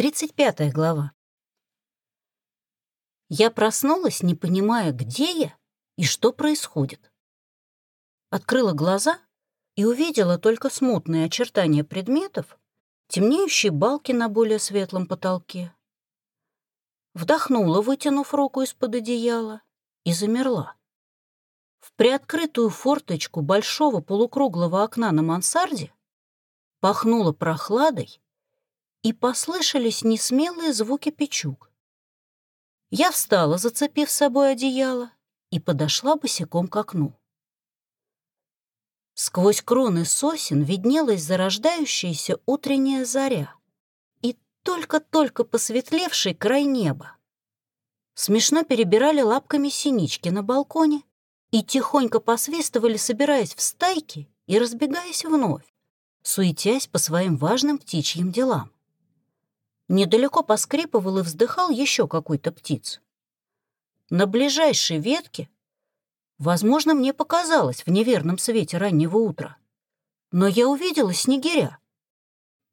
35 глава. Я проснулась, не понимая, где я и что происходит. Открыла глаза и увидела только смутные очертания предметов, темнеющие балки на более светлом потолке. Вдохнула, вытянув руку из-под одеяла, и замерла. В приоткрытую форточку большого полукруглого окна на мансарде пахнуло прохладой и послышались несмелые звуки печуг. Я встала, зацепив с собой одеяло, и подошла босиком к окну. Сквозь кроны сосен виднелась зарождающаяся утренняя заря и только-только посветлевший край неба. Смешно перебирали лапками синички на балконе и тихонько посвистывали, собираясь в стайки и разбегаясь вновь, суетясь по своим важным птичьим делам. Недалеко поскрипывал и вздыхал еще какой-то птиц. На ближайшей ветке, возможно, мне показалось в неверном свете раннего утра, но я увидела снегиря,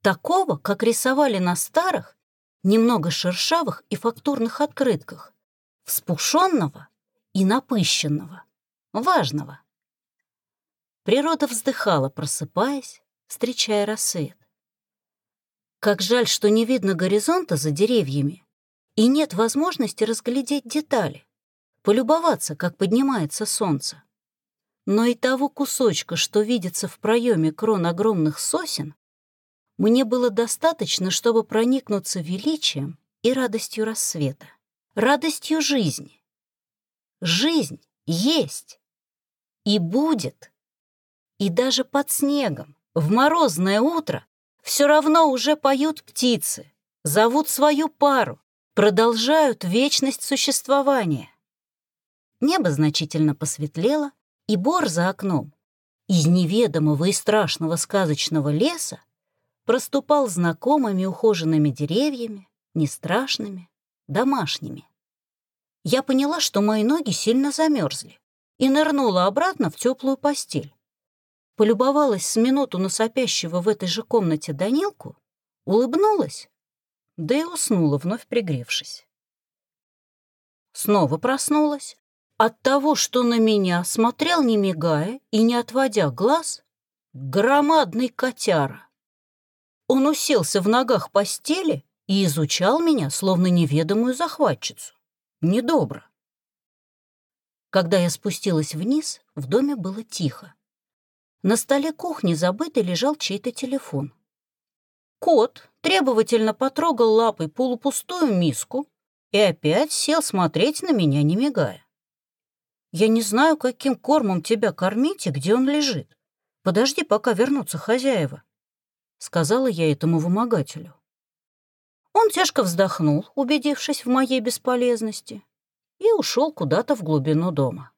такого, как рисовали на старых, немного шершавых и фактурных открытках, вспушенного и напыщенного, важного. Природа вздыхала, просыпаясь, встречая рассвет. Как жаль, что не видно горизонта за деревьями и нет возможности разглядеть детали, полюбоваться, как поднимается солнце. Но и того кусочка, что видится в проеме крон огромных сосен, мне было достаточно, чтобы проникнуться величием и радостью рассвета, радостью жизни. Жизнь есть и будет. И даже под снегом, в морозное утро, все равно уже поют птицы, зовут свою пару, продолжают вечность существования. Небо значительно посветлело, и бор за окном из неведомого и страшного сказочного леса проступал знакомыми ухоженными деревьями, не страшными, домашними. Я поняла, что мои ноги сильно замерзли, и нырнула обратно в теплую постель полюбовалась с минуту на сопящего в этой же комнате Данилку, улыбнулась, да и уснула, вновь пригревшись. Снова проснулась от того, что на меня смотрел, не мигая и не отводя глаз, громадный котяра. Он уселся в ногах постели и изучал меня, словно неведомую захватчицу. Недобро. Когда я спустилась вниз, в доме было тихо. На столе кухни забытый лежал чей-то телефон. Кот требовательно потрогал лапой полупустую миску и опять сел смотреть на меня, не мигая. «Я не знаю, каким кормом тебя кормить и где он лежит. Подожди, пока вернутся хозяева», — сказала я этому вымогателю. Он тяжко вздохнул, убедившись в моей бесполезности, и ушел куда-то в глубину дома.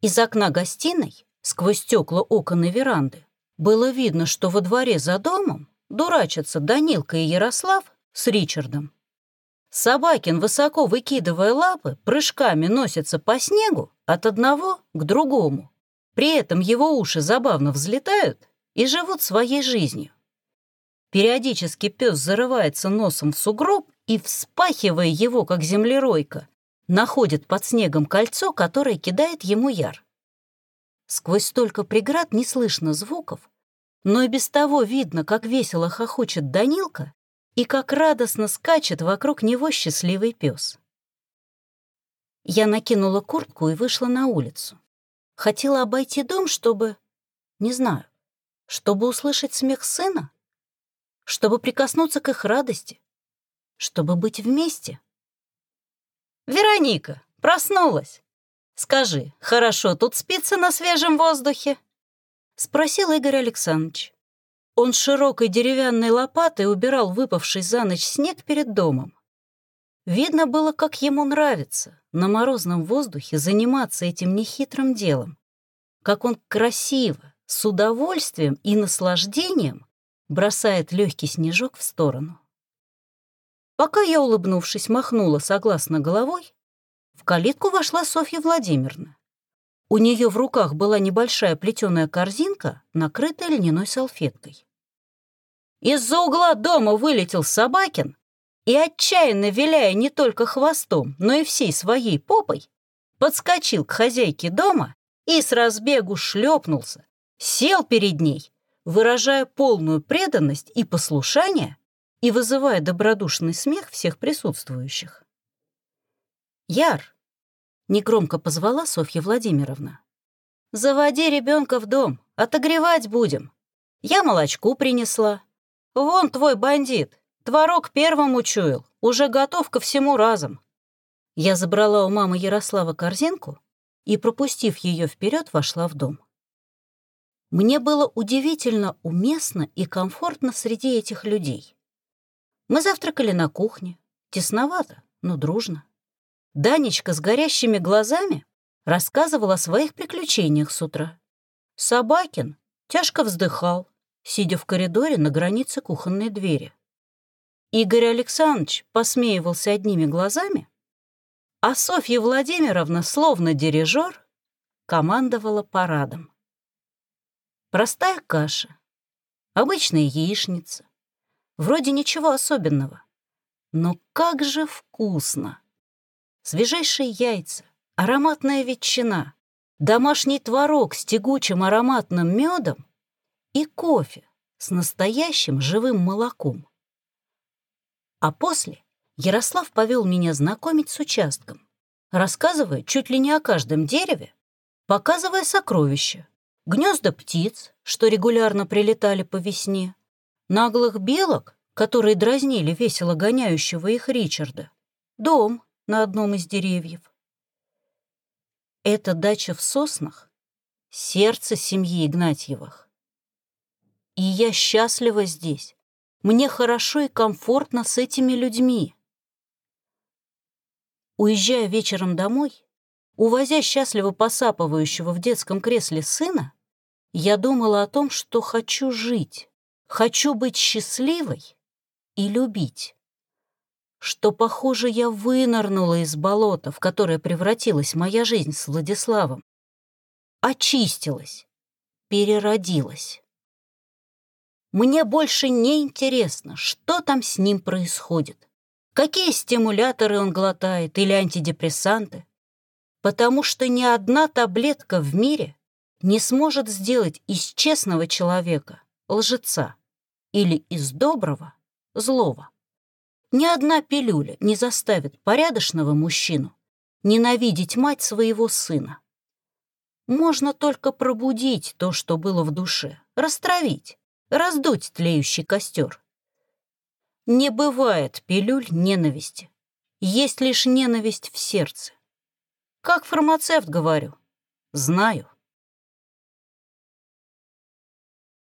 Из окна гостиной Сквозь стекла окон и веранды было видно, что во дворе за домом дурачатся Данилка и Ярослав с Ричардом. Собакин, высоко выкидывая лапы, прыжками носится по снегу от одного к другому. При этом его уши забавно взлетают и живут своей жизнью. Периодически пес зарывается носом в сугроб и, вспахивая его, как землеройка, находит под снегом кольцо, которое кидает ему яр. Сквозь столько преград не слышно звуков, но и без того видно, как весело хохочет Данилка и как радостно скачет вокруг него счастливый пес. Я накинула куртку и вышла на улицу. Хотела обойти дом, чтобы... Не знаю, чтобы услышать смех сына, чтобы прикоснуться к их радости, чтобы быть вместе. «Вероника, проснулась!» «Скажи, хорошо тут спится на свежем воздухе?» — спросил Игорь Александрович. Он широкой деревянной лопатой убирал выпавший за ночь снег перед домом. Видно было, как ему нравится на морозном воздухе заниматься этим нехитрым делом, как он красиво, с удовольствием и наслаждением бросает легкий снежок в сторону. Пока я, улыбнувшись, махнула согласно головой, в калитку вошла Софья Владимировна. У нее в руках была небольшая плетеная корзинка, накрытая льняной салфеткой. из-за угла дома вылетел Собакин и, отчаянно виляя не только хвостом, но и всей своей попой, подскочил к хозяйке дома и с разбегу шлепнулся, сел перед ней, выражая полную преданность и послушание и вызывая добродушный смех всех присутствующих. «Яр!» — негромко позвала Софья Владимировна. «Заводи ребенка в дом, отогревать будем. Я молочку принесла, «Вон твой бандит, творог первым учуял, уже готов ко всему разом». Я забрала у мамы Ярослава корзинку и, пропустив ее вперед, вошла в дом. Мне было удивительно уместно и комфортно среди этих людей. Мы завтракали на кухне, тесновато, но дружно. Данечка с горящими глазами рассказывал о своих приключениях с утра. Собакин тяжко вздыхал, сидя в коридоре на границе кухонной двери. Игорь Александрович посмеивался одними глазами, а Софья Владимировна, словно дирижер, командовала парадом. Простая каша, обычная яичница, вроде ничего особенного, но как же вкусно! Свежайшие яйца, ароматная ветчина, домашний творог с тягучим ароматным медом и кофе с настоящим живым молоком. А после Ярослав повел меня знакомить с участком, рассказывая чуть ли не о каждом дереве, показывая сокровища, гнезда птиц, что регулярно прилетали по весне, наглых белок, которые дразнили весело гоняющего их Ричарда, дом на одном из деревьев. Эта дача в соснах — сердце семьи Игнатьевых. И я счастлива здесь. Мне хорошо и комфортно с этими людьми. Уезжая вечером домой, увозя счастливо посапывающего в детском кресле сына, я думала о том, что хочу жить, хочу быть счастливой и любить. Что, похоже, я вынырнула из болота, в которое превратилась моя жизнь с Владиславом. Очистилась, переродилась. Мне больше не интересно, что там с ним происходит. Какие стимуляторы он глотает или антидепрессанты. Потому что ни одна таблетка в мире не сможет сделать из честного человека лжеца или из доброго злого. Ни одна пилюля не заставит порядочного мужчину ненавидеть мать своего сына. Можно только пробудить то, что было в душе, растравить, раздуть тлеющий костер. Не бывает пилюль ненависти. Есть лишь ненависть в сердце. Как фармацевт говорю, знаю.